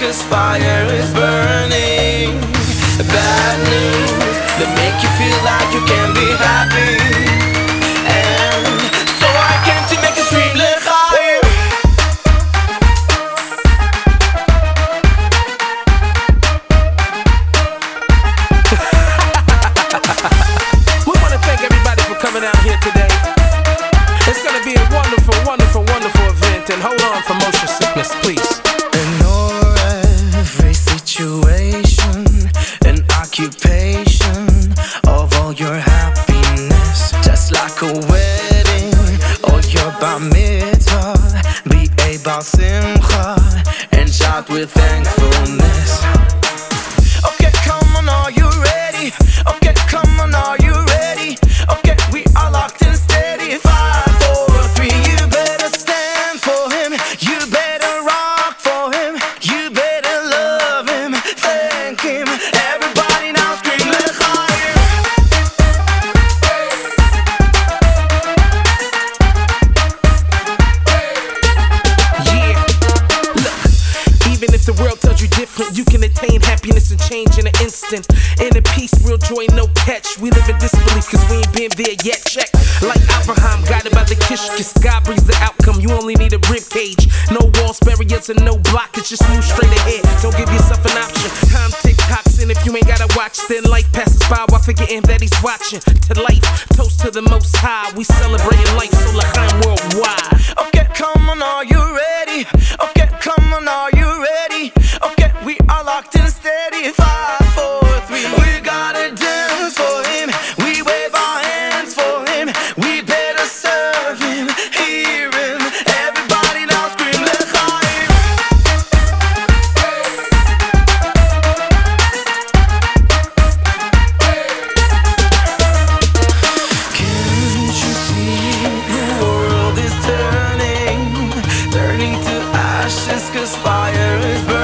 cause fire is burning. Bad news that make you feel like you can be happy. And so I came to make you scream l'chaim. We want to thank everybody for coming out here today. It's gonna be a wonderful, wonderful, wonderful event. And hold on for motion sickness, please. Simcha and shout with thankfulness. If the world tells you different, you can attain happiness and change in an instant. Inner peace, real joy, no catch. We live in disbelief cause we ain't been there yet. Check. Like Abraham, guided by the kishkis. God brings the outcome. You only need a rib cage. No walls, barriers, and no blockage. Just move straight ahead. Don't give yourself an option. Time tick tocks, and if you ain't gotta watch, then life passes by while forgetting that he's watching. To life, toast to the most high. We celebrating life so l'chaim worldwide. cause fire is burning.